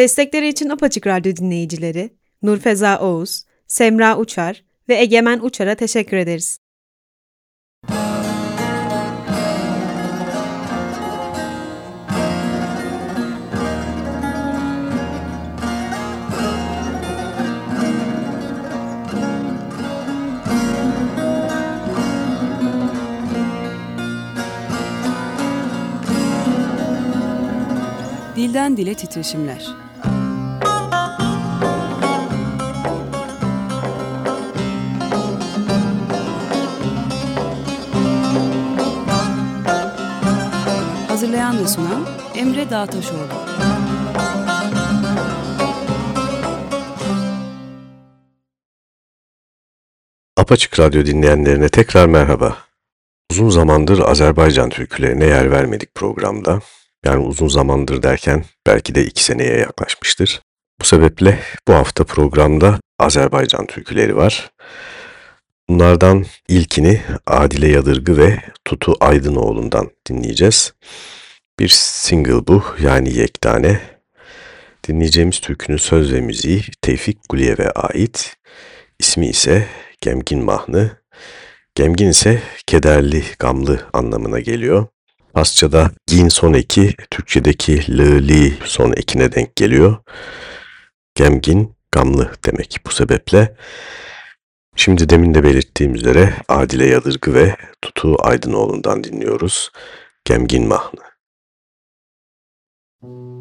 Destekleri için Apaçık Radyo dinleyicileri Nurfeza Oğuz, Semra Uçar ve Egemen Uçar'a teşekkür ederiz. Dilden Dile Titreşimler Hazırlayan ve sunan Emre Dağtaşoğlu Apaçık Radyo dinleyenlerine tekrar merhaba. Uzun zamandır Azerbaycan türkülerine yer vermedik programda. Yani uzun zamandır derken belki de iki seneye yaklaşmıştır. Bu sebeple bu hafta programda Azerbaycan türküleri var. Bunlardan ilkini Adile Yadırgı ve Tutu Aydınoğlu'ndan dinleyeceğiz. Bir single bu yani yektane. Dinleyeceğimiz türkünün söz ve müziği Tevfik Guliyev'e ait. İsmi ise Gemgin Mahnı. Gemgin ise kederli, gamlı anlamına geliyor. Asça'da gin son eki, Türkçedeki lı li son ekine denk geliyor. Gemgin, gamlı demek bu sebeple. Şimdi demin de belirttiğim üzere Adile Yadırgı ve Tutu Aydınoğlu'ndan dinliyoruz. Gemgin Mahnı. Mm-hmm.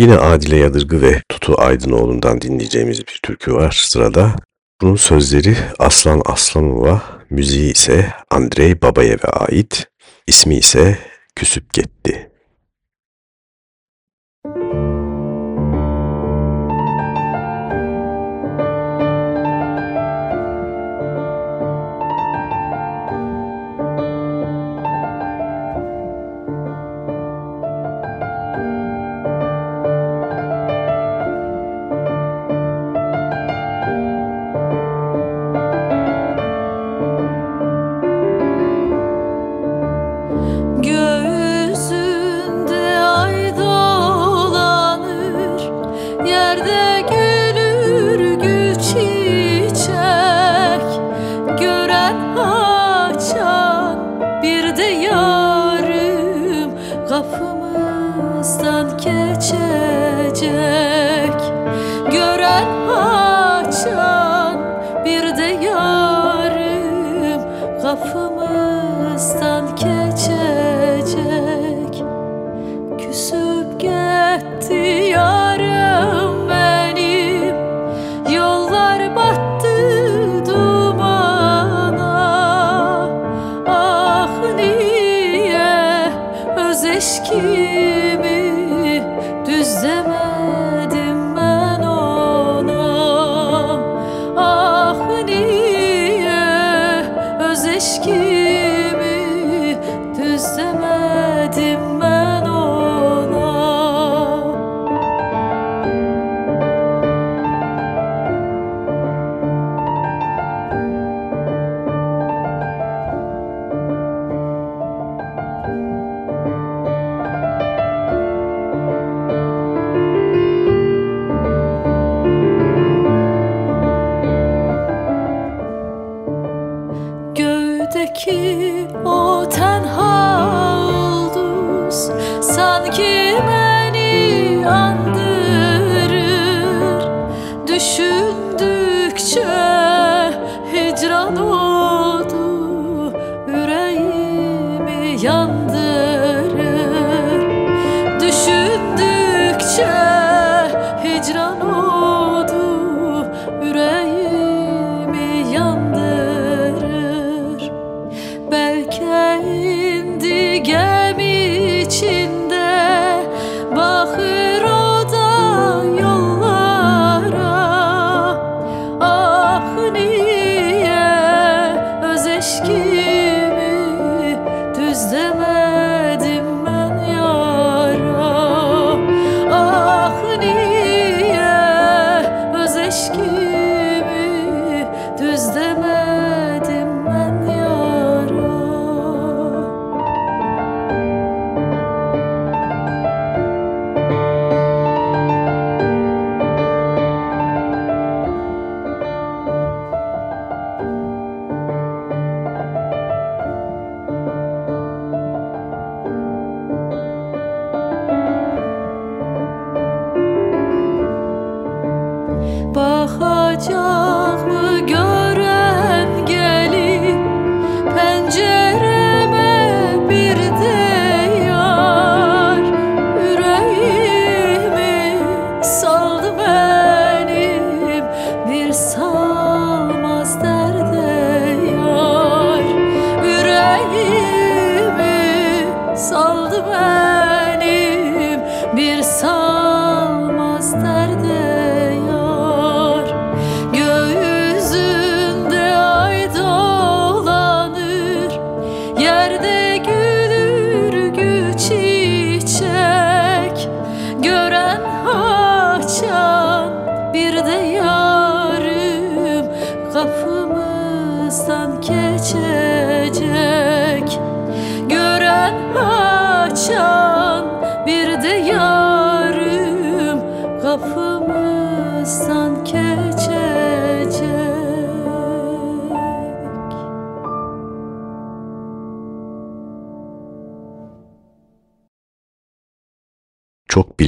Yine Adile Yadırgı ve Tutu Aydınoğlu'ndan dinleyeceğimiz bir türkü var sırada. Bunun sözleri Aslan Aslanova, müziği ise Andrei Babayev'e ait, ismi ise Küsüp Gitti. Çok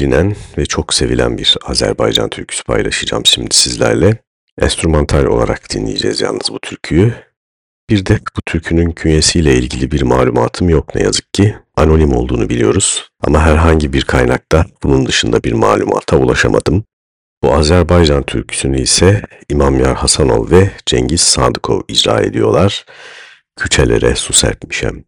bilinen ve çok sevilen bir Azerbaycan türküsü paylaşacağım şimdi sizlerle. Enstrümantal olarak dinleyeceğiz yalnız bu türküyü. Bir de bu türkünün künyesiyle ilgili bir malumatım yok ne yazık ki. Anonim olduğunu biliyoruz ama herhangi bir kaynakta bunun dışında bir malumata ulaşamadım. Bu Azerbaycan türküsünü ise İmam Yar Hasanov ve Cengiz Sadıkov icra ediyorlar. Küçelere su serpmişem.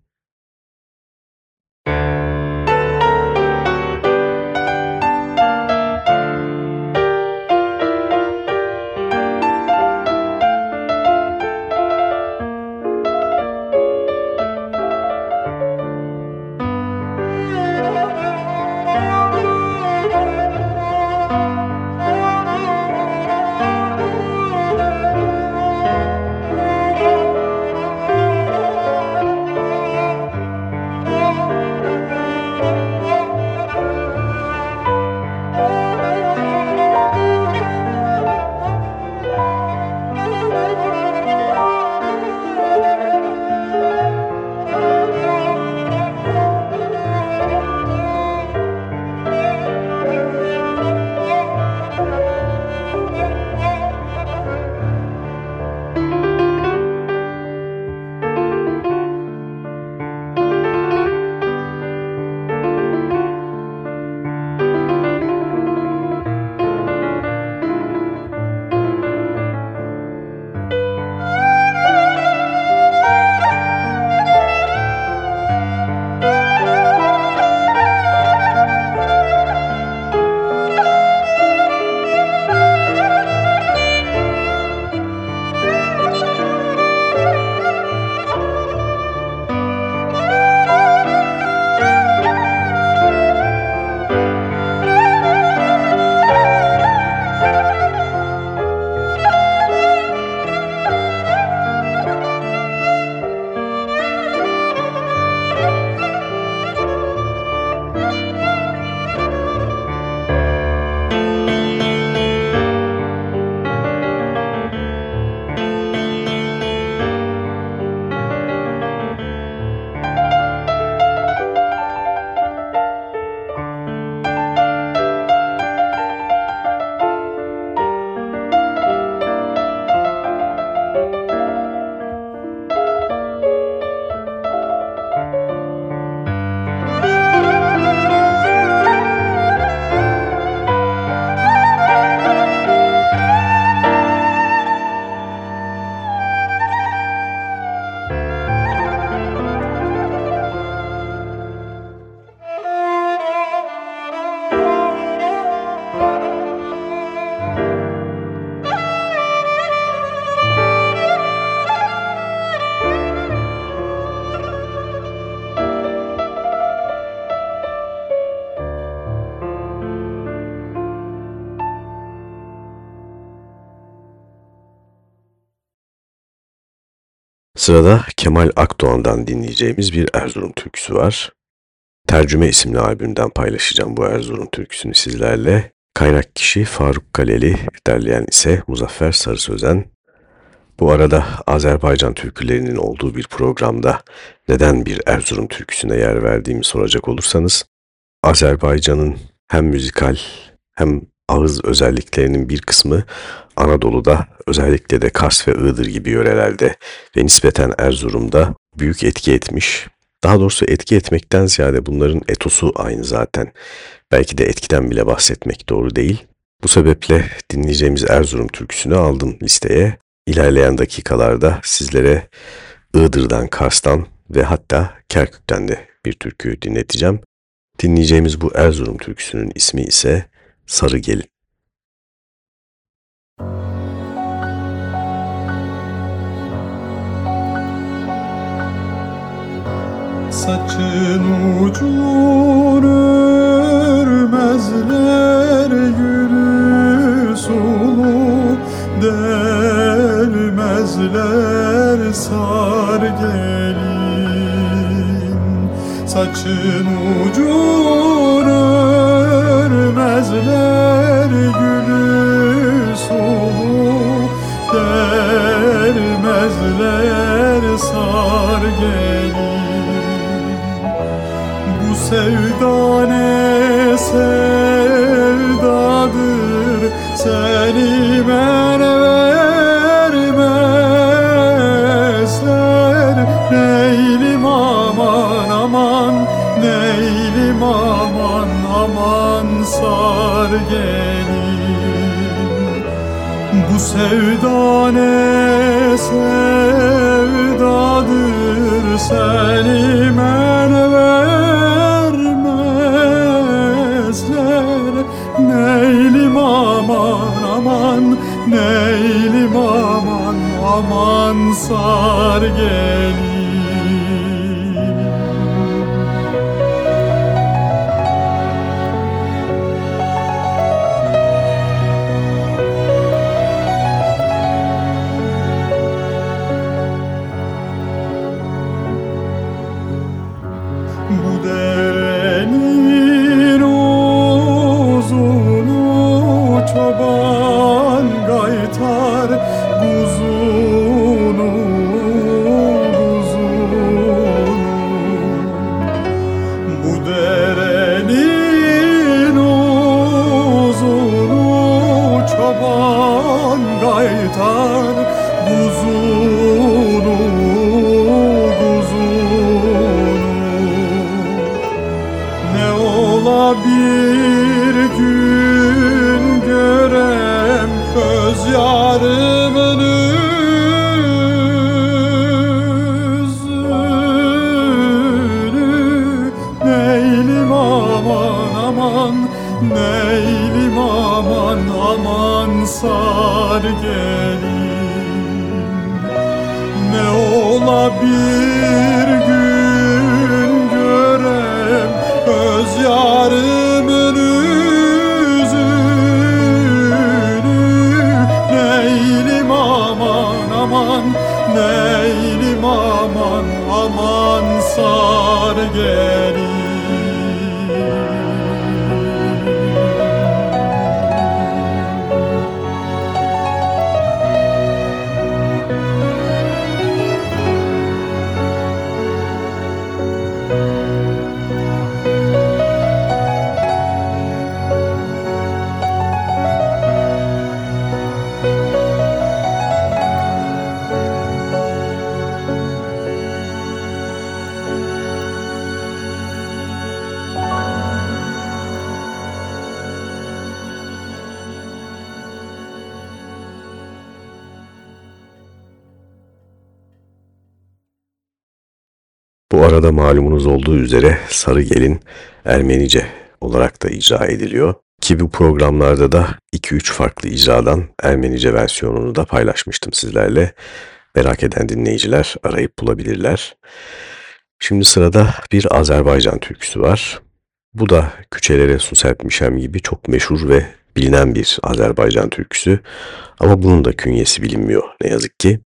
Sırada Kemal Akdoğan'dan dinleyeceğimiz bir Erzurum türküsü var. Tercüme isimli albümden paylaşacağım bu Erzurum türküsünü sizlerle. Kaynak kişi Faruk Kaleli, derleyen ise Muzaffer Sarı Sözen. Bu arada Azerbaycan türkülerinin olduğu bir programda neden bir Erzurum türküsüne yer verdiğimi soracak olursanız, Azerbaycan'ın hem müzikal hem ağız özelliklerinin bir kısmı Anadolu'da özellikle de Kars ve Iğdır gibi yörelerde ve nispeten Erzurum'da büyük etki etmiş. Daha doğrusu etki etmekten ziyade bunların etosu aynı zaten. Belki de etkiden bile bahsetmek doğru değil. Bu sebeple dinleyeceğimiz Erzurum türküsünü aldım listeye. İlerleyen dakikalarda sizlere Iğdır'dan, Kars'tan ve hatta Kerkük'ten de bir türkü dinleteceğim. Dinleyeceğimiz bu Erzurum türküsünün ismi ise Sarı Gelin. Saçın ucunu örmezler gülü sulu Delmezler sar gelin Saçın ucunu örmezler gülü sulu Delmezler sar gelin sevda sar sevda ne sevdadır seni men vermezler. Neylim aman aman neylim aman aman sar gelin arada malumunuz olduğu üzere Sarı Gelin Ermenice olarak da icra ediliyor. Ki bu programlarda da 2-3 farklı icradan Ermenice versiyonunu da paylaşmıştım sizlerle. Merak eden dinleyiciler arayıp bulabilirler. Şimdi sırada bir Azerbaycan türküsü var. Bu da Küçelere Su Serpmişem gibi çok meşhur ve bilinen bir Azerbaycan türküsü. Ama bunun da künyesi bilinmiyor ne yazık ki.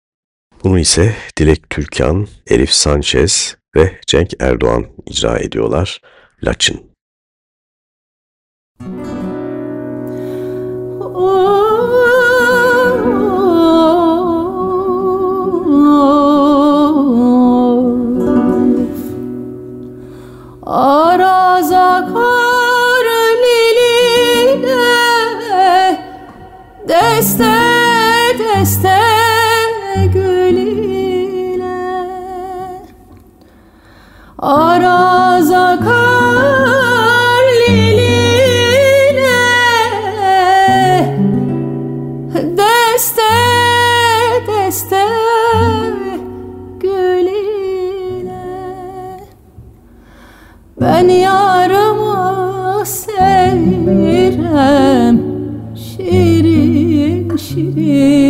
Bunu ise Dilek Türkan, Elif Sanchez ve Cenk Erdoğan icra ediyorlar. Laçın. Araza kar liline Deste deste Araza kar liline Deste deste gülüne. Ben yarımı sevirem Şirin şirin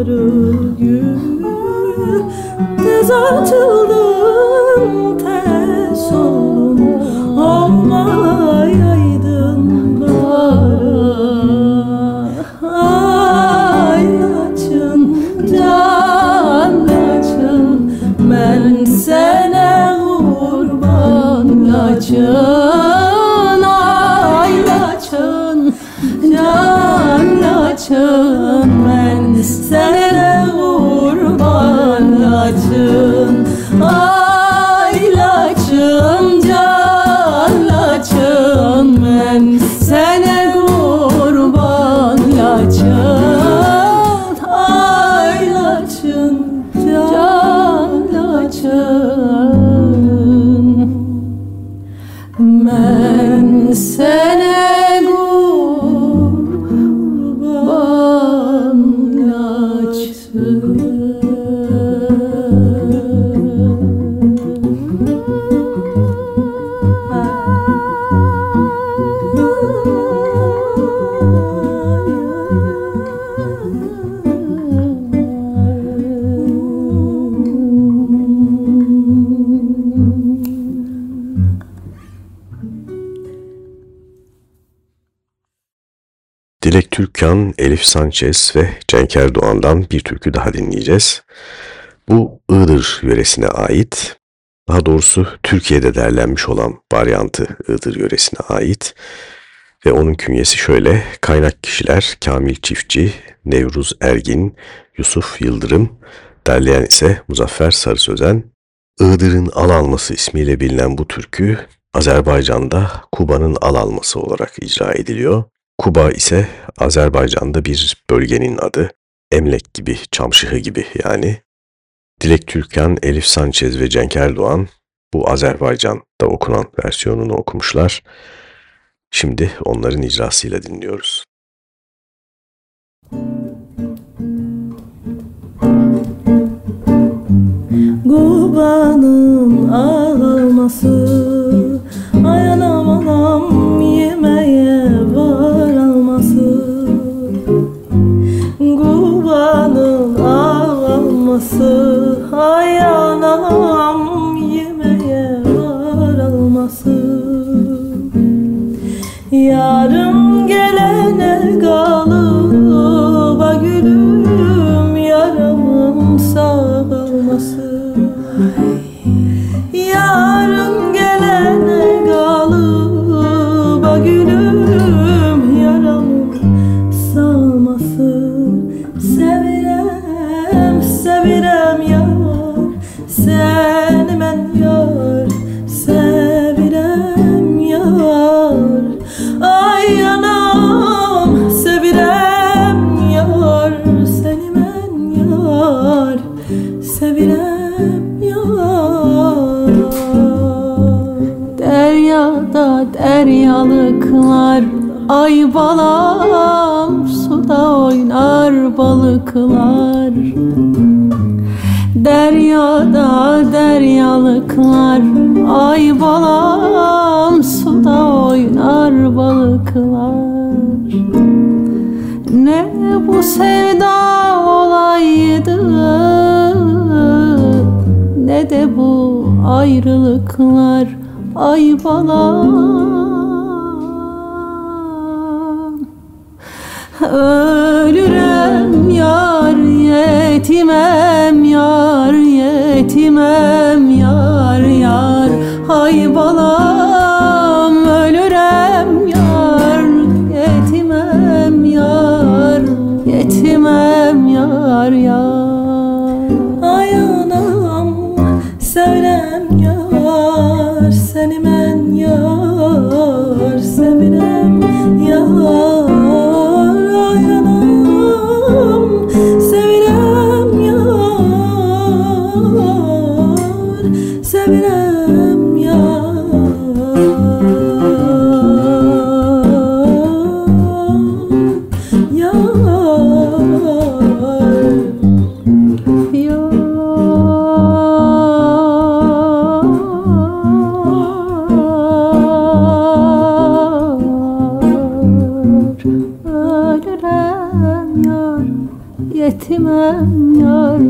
sarı gül Tez açıldı Türkkan, Elif Sanchez ve Cenk Erdoğan'dan bir türkü daha dinleyeceğiz. Bu Iğdır yöresine ait, daha doğrusu Türkiye'de derlenmiş olan varyantı Iğdır yöresine ait ve onun künyesi şöyle, kaynak kişiler Kamil Çiftçi, Nevruz Ergin, Yusuf Yıldırım, derleyen ise Muzaffer Sarı Sözen. Iğdır'ın al alması ismiyle bilinen bu türkü Azerbaycan'da Kuba'nın al alması olarak icra ediliyor. Kuba ise Azerbaycan'da bir bölgenin adı. Emlek gibi, Çamşıhı gibi yani. Dilek Türkan, Elif Sanchez ve Cenk Erdoğan bu Azerbaycan'da okunan versiyonunu okumuşlar. Şimdi onların icrasıyla dinliyoruz. Kubanın ağlaması Ayanam yemeğe var alması Yarım gelene kalıba gülüm Yaramın sağlaması Yarın Deryalıklar Ay balam suda oynar balıklar. Deryada deryalıklar Ay balam suda oynar balıklar. Ne bu sevda olaydı Ne de bu ayrılıklar Ay balam Ölürem yar yetimem yar yetimem yar yar Hay balam ölürem yar yetimem yar yetimem yar yar Yetimem yar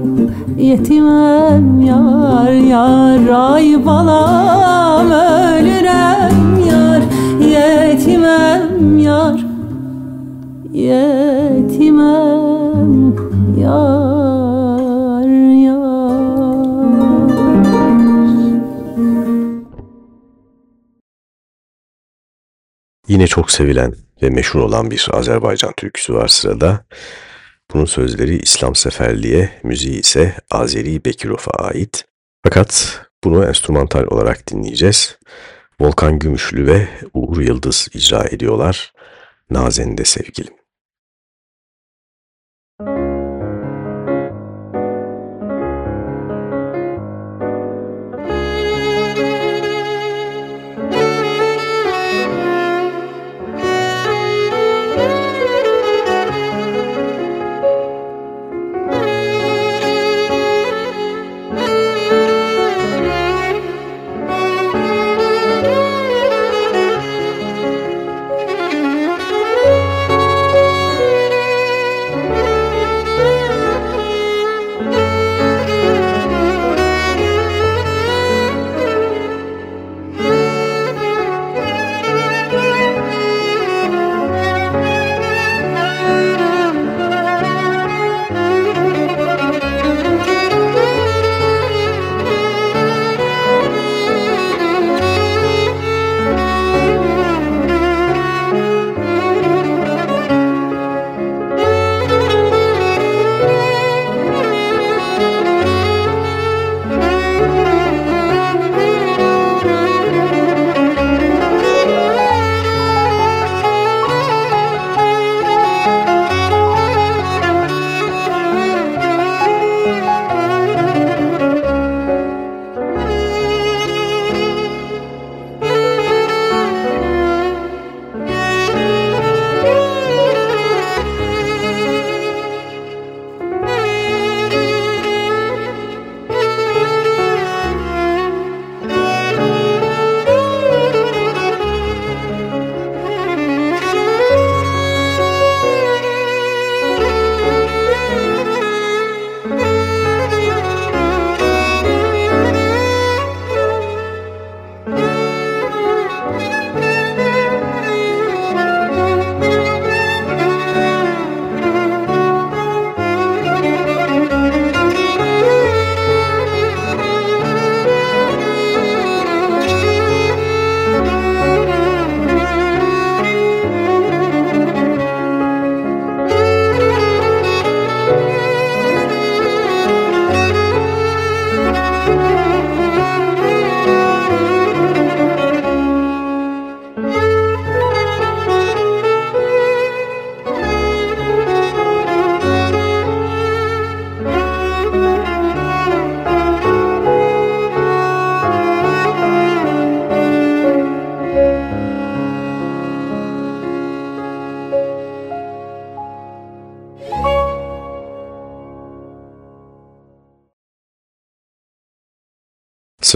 Yetimem yar Yar ay balam Ölürem yar Yetimem yar Yetimem yar yar Yine çok sevilen ve meşhur olan bir Azerbaycan türküsü var sırada. Bunun sözleri İslam Seferli'ye, müziği ise Azeri Bekirov'a ait. Fakat bunu enstrümantal olarak dinleyeceğiz. Volkan Gümüşlü ve Uğur Yıldız icra ediyorlar. Nazende sevgilim.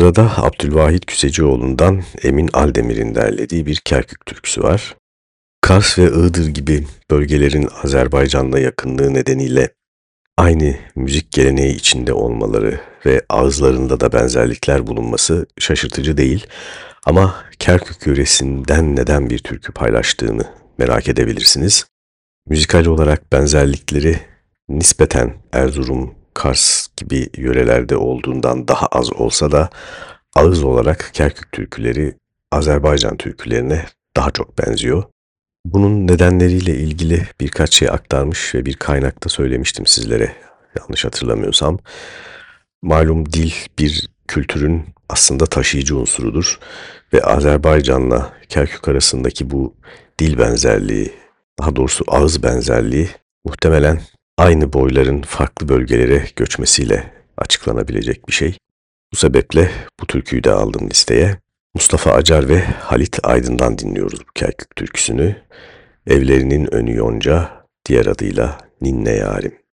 Sırada Abdülvahit Küsecioğlu'ndan Emin Aldemir'in derlediği bir Kerkük türküsü var. Kars ve Iğdır gibi bölgelerin Azerbaycan'la yakınlığı nedeniyle aynı müzik geleneği içinde olmaları ve ağızlarında da benzerlikler bulunması şaşırtıcı değil. Ama Kerkük yöresinden neden bir türkü paylaştığını merak edebilirsiniz. Müzikal olarak benzerlikleri nispeten Erzurum, Kars gibi yörelerde olduğundan daha az olsa da ağız olarak Kerkük türküleri Azerbaycan türkülerine daha çok benziyor. Bunun nedenleriyle ilgili birkaç şey aktarmış ve bir kaynakta söylemiştim sizlere yanlış hatırlamıyorsam. Malum dil bir kültürün aslında taşıyıcı unsurudur ve Azerbaycan'la Kerkük arasındaki bu dil benzerliği, daha doğrusu ağız benzerliği muhtemelen aynı boyların farklı bölgelere göçmesiyle açıklanabilecek bir şey. Bu sebeple bu türküyü de aldım listeye. Mustafa Acar ve Halit Aydın'dan dinliyoruz bu Kerkük türküsünü. Evlerinin önü yonca, diğer adıyla Ninne Yarim.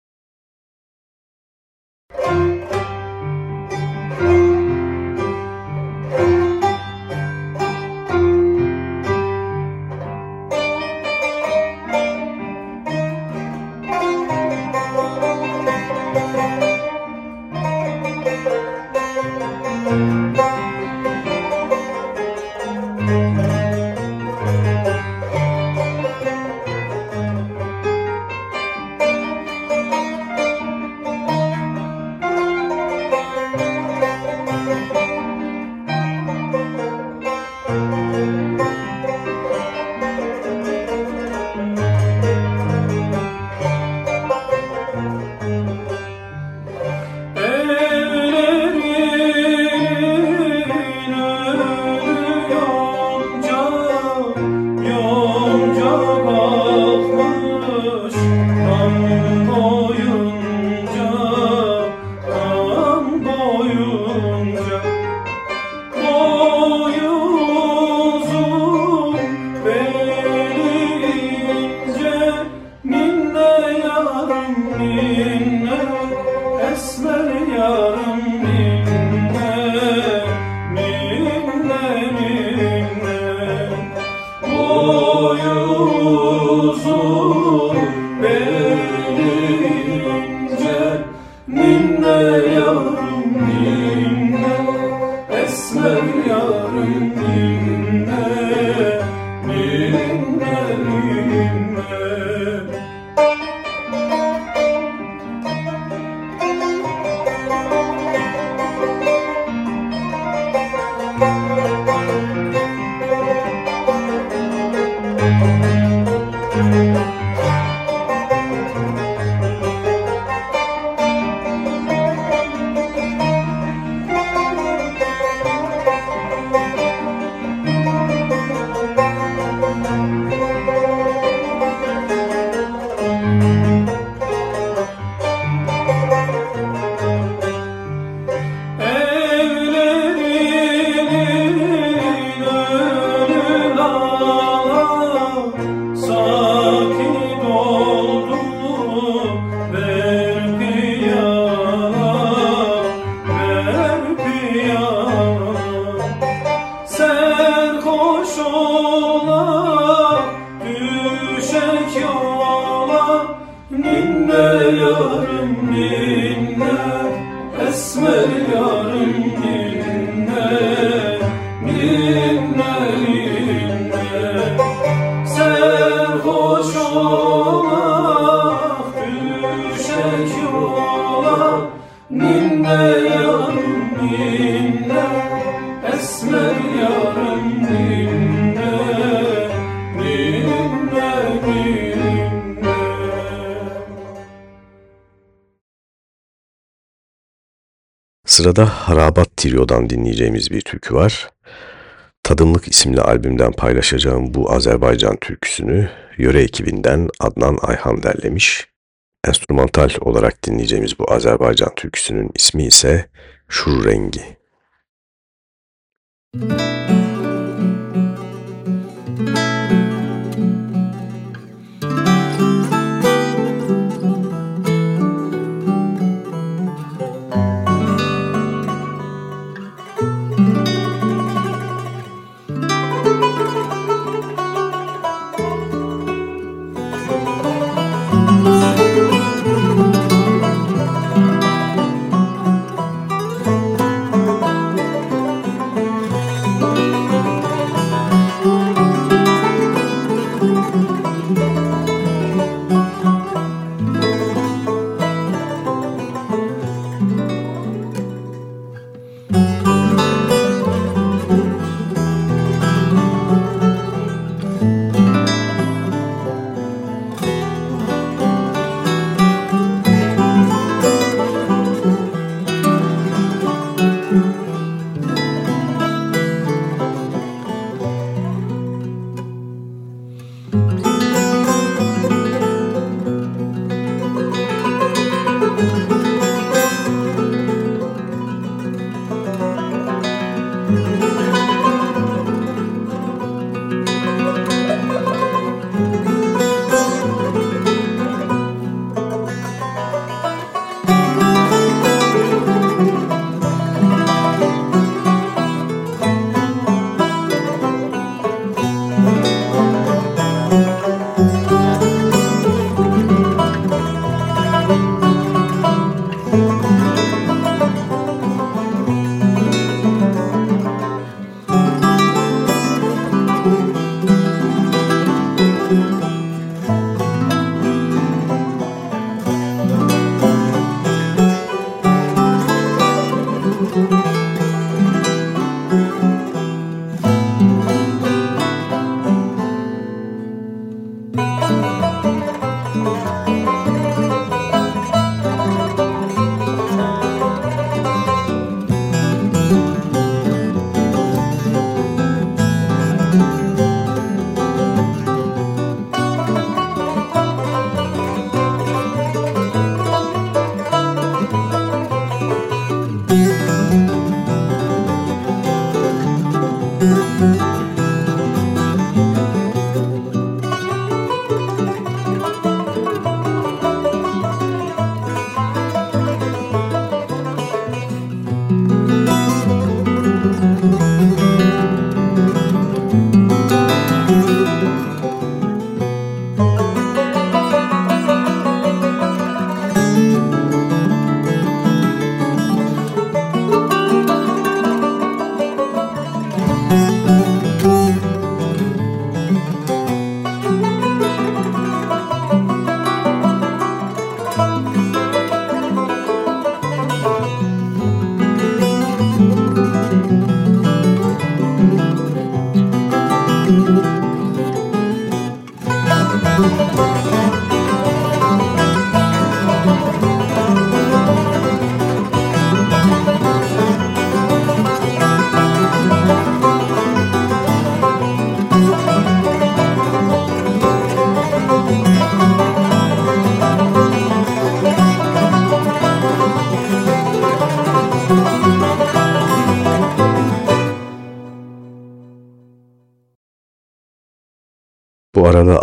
Sırada Harabat Trio'dan dinleyeceğimiz bir türkü var. Tadımlık isimli albümden paylaşacağım bu Azerbaycan türküsünü yöre ekibinden Adnan Ayhan derlemiş. Enstrümantal olarak dinleyeceğimiz bu Azerbaycan türküsünün ismi ise Şur Rengi. Müzik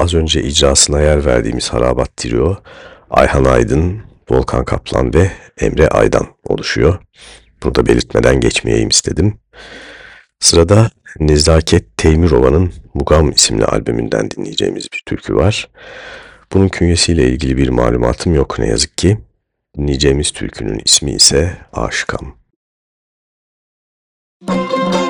az önce icrasına yer verdiğimiz Harabat Trio, Ayhan Aydın, Volkan Kaplan ve Emre Aydan oluşuyor. Bunu da belirtmeden geçmeyeyim istedim. Sırada Nezaket Teymirova'nın Mugam isimli albümünden dinleyeceğimiz bir türkü var. Bunun künyesiyle ilgili bir malumatım yok ne yazık ki. Dinleyeceğimiz türkünün ismi ise Aşıkam. Müzik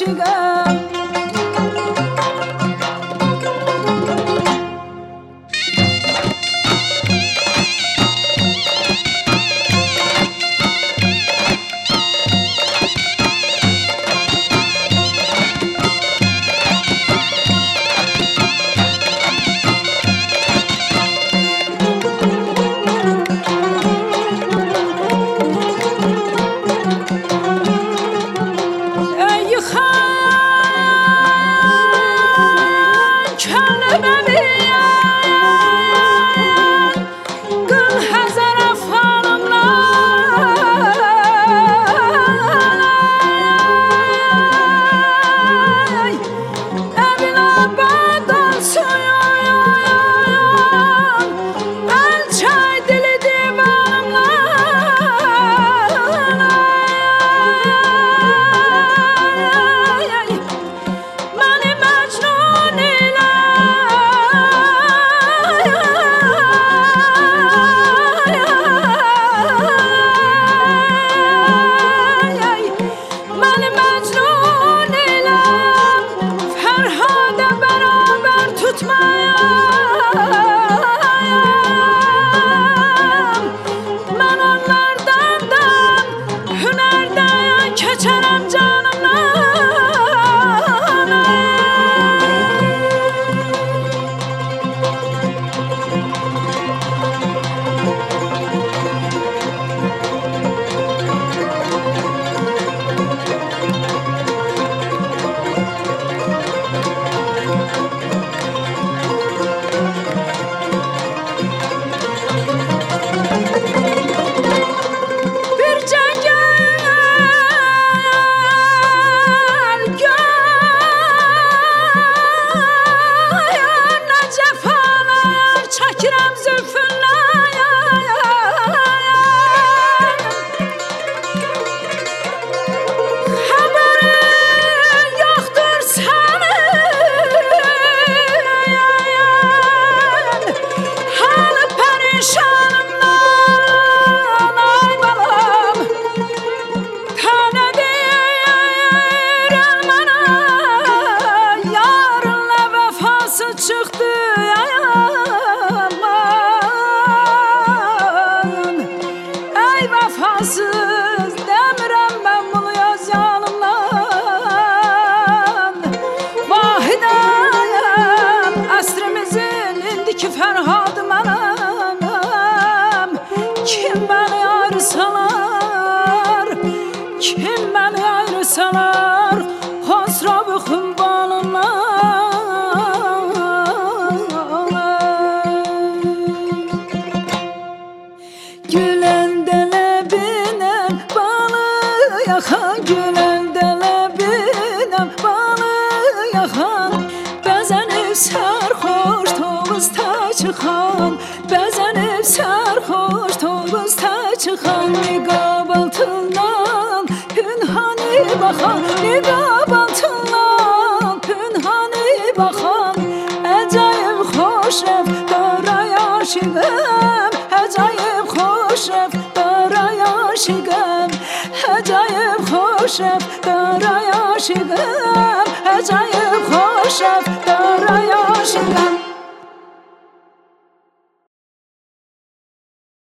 she goes.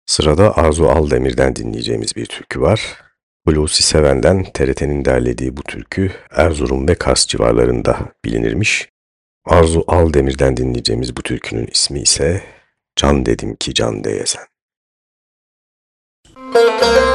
Sırada Arzu Aldemir'den dinleyeceğimiz bir türkü var. Hulusi Seven'den TRT'nin derlediği bu türkü Erzurum ve Kars civarlarında bilinirmiş. Arzu Aldemir'den dinleyeceğimiz bu türkünün ismi ise Can Dedim Ki Can Deyesen. Müzik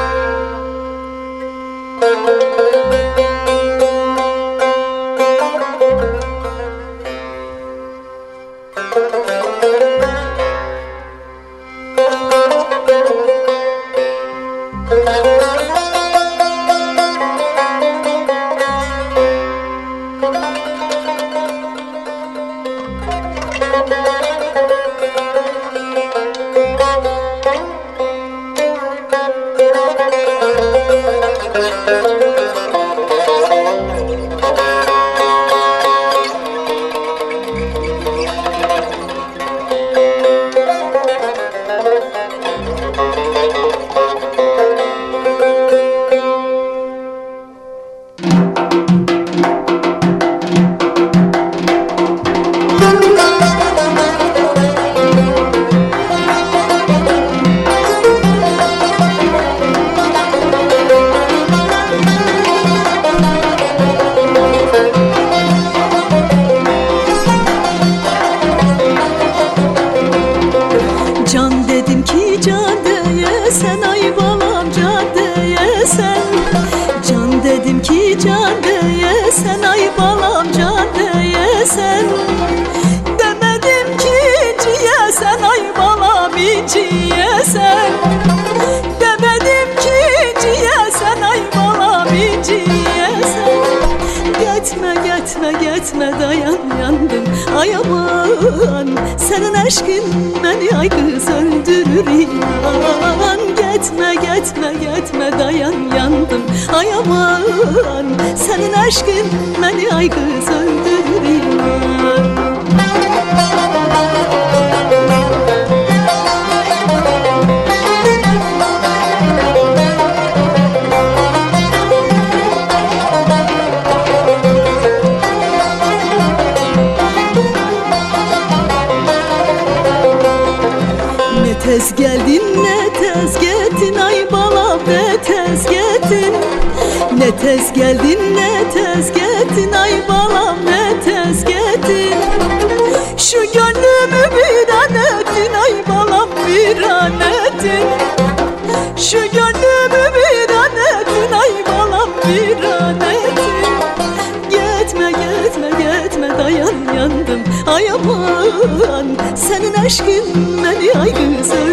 aşkın beni ay kız öldürür inan Gitme gitme gitme dayan yandım. Ay aman Senin aşkın beni ay kız öldürür Ne tez geldin ne tez gittin ay balam ne tez gittin Şu gönlümü bir an ettin ay balam bir an ettin. Şu gönlümü bir an ettin ay balam bir an ettin. Gitme gitme gitme dayan yandım ay aman. Senin aşkın beni ayrı söndürür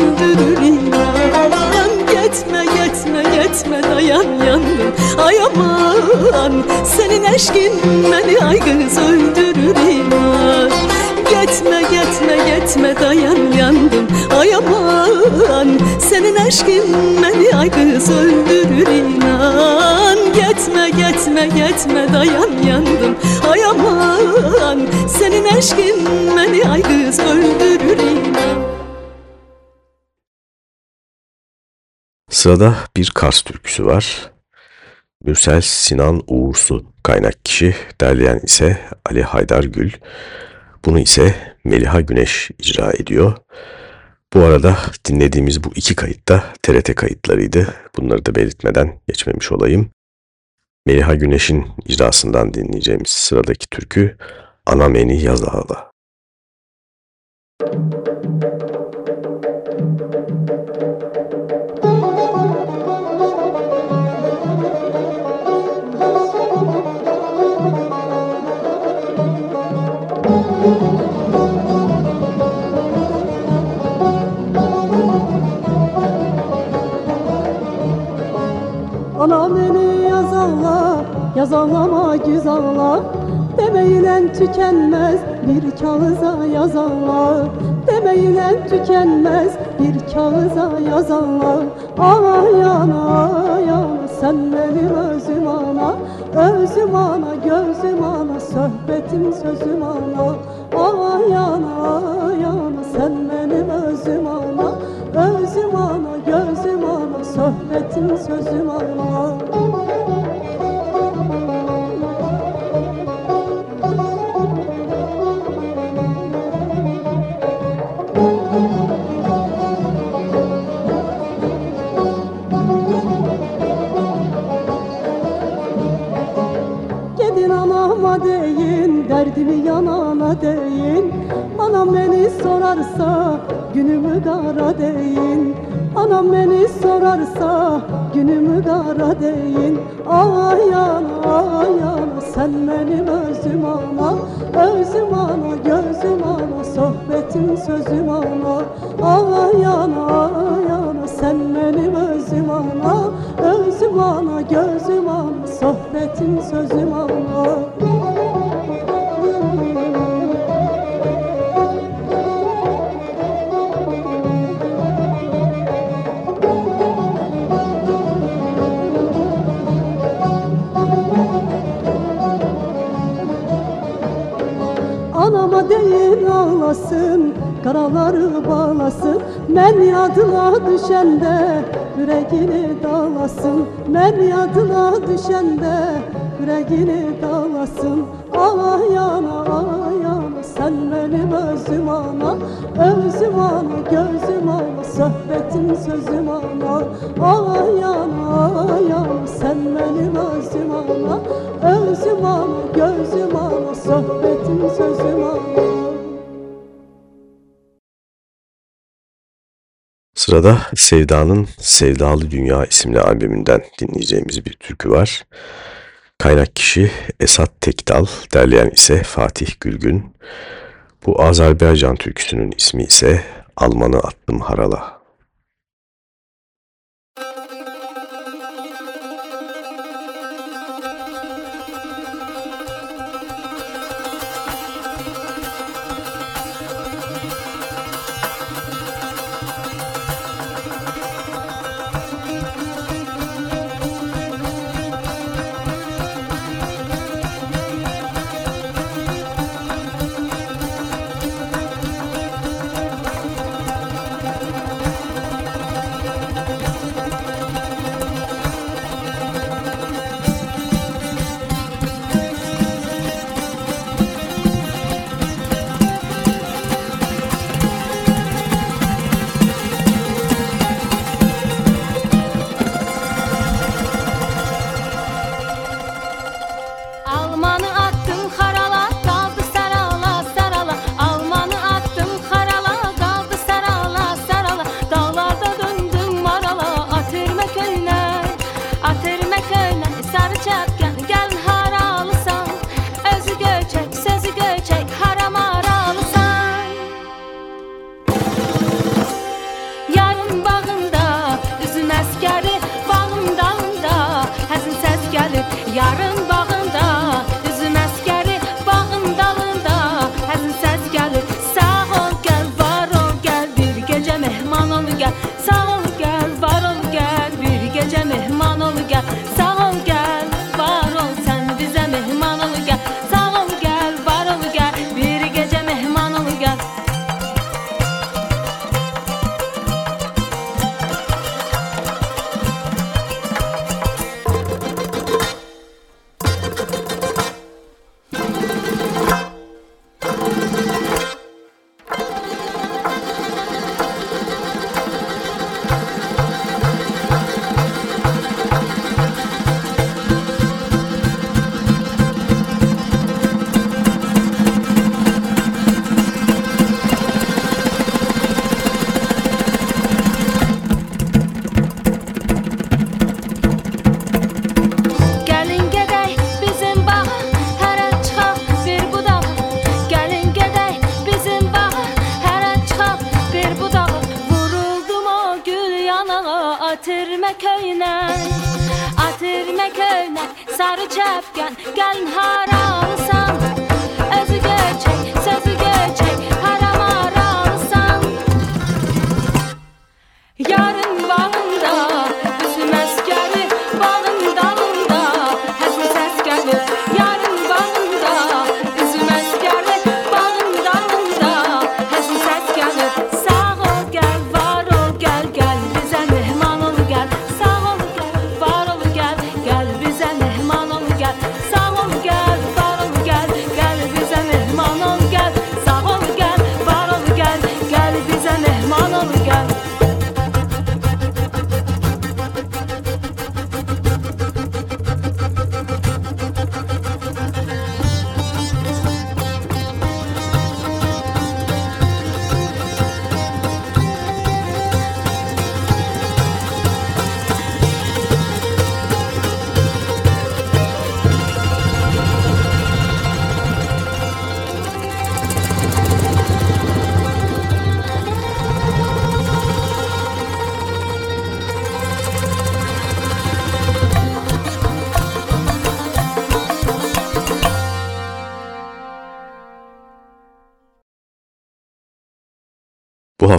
aman Senin aşkın beni ayrı söndürür inan. Gitme gitme gitme dayan yandım ay aman. Senin aşkın beni ayrı söndürür inan. Gitme gitme gitme dayan yandım ay aman. Senin aşkın beni ayrı söndürür inan. Sırada bir Kars türküsü var. Mürsel Sinan Uğursu kaynak kişi, derleyen ise Ali Haydar Gül. Bunu ise Meliha Güneş icra ediyor. Bu arada dinlediğimiz bu iki kayıt da TRT kayıtlarıydı. Bunları da belirtmeden geçmemiş olayım. Meliha Güneş'in icrasından dinleyeceğimiz sıradaki türkü Anameni Yazağla. Ana yazanla, yazanlama güzalla Demeyle tükenmez bir kağıza yazanla Demeyle tükenmez bir kağıza yazanla Ana yana yana sen benim özüm ana. Özüm ana gözüm ana sohbetim sözüm ana yana yana sen benim özüm ana. Özüm ana gözüm ana sohbetim sözüm ana Sırada Sevda'nın Sevdalı Dünya isimli albümünden dinleyeceğimiz bir türkü var. Kaynak kişi Esat Tekdal, derleyen ise Fatih Gülgün. Bu Azerbaycan türküsünün ismi ise Almanı Attım Harala.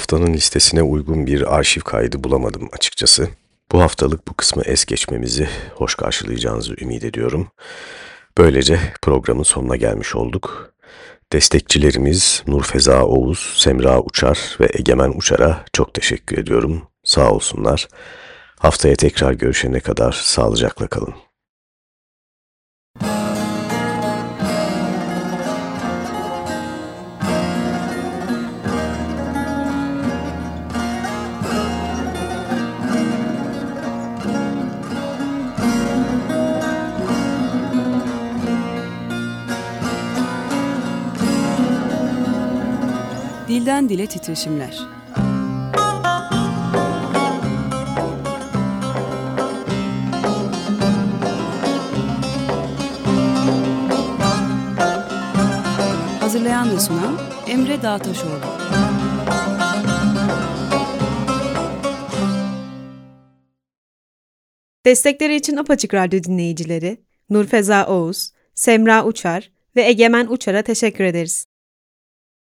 Haftanın listesine uygun bir arşiv kaydı bulamadım açıkçası. Bu haftalık bu kısmı es geçmemizi hoş karşılayacağınızı ümit ediyorum. Böylece programın sonuna gelmiş olduk. Destekçilerimiz Nurfeza Oğuz, Semra Uçar ve Egemen Uçar'a çok teşekkür ediyorum. Sağ olsunlar. Haftaya tekrar görüşene kadar sağlıcakla kalın. Dilden dile titreşimler. Hazırlayan ve sunan Emre Dağtaşoğlu. Destekleri için Apaçık Radyo dinleyicileri Nurfeza Oğuz, Semra Uçar ve Egemen Uçar'a teşekkür ederiz.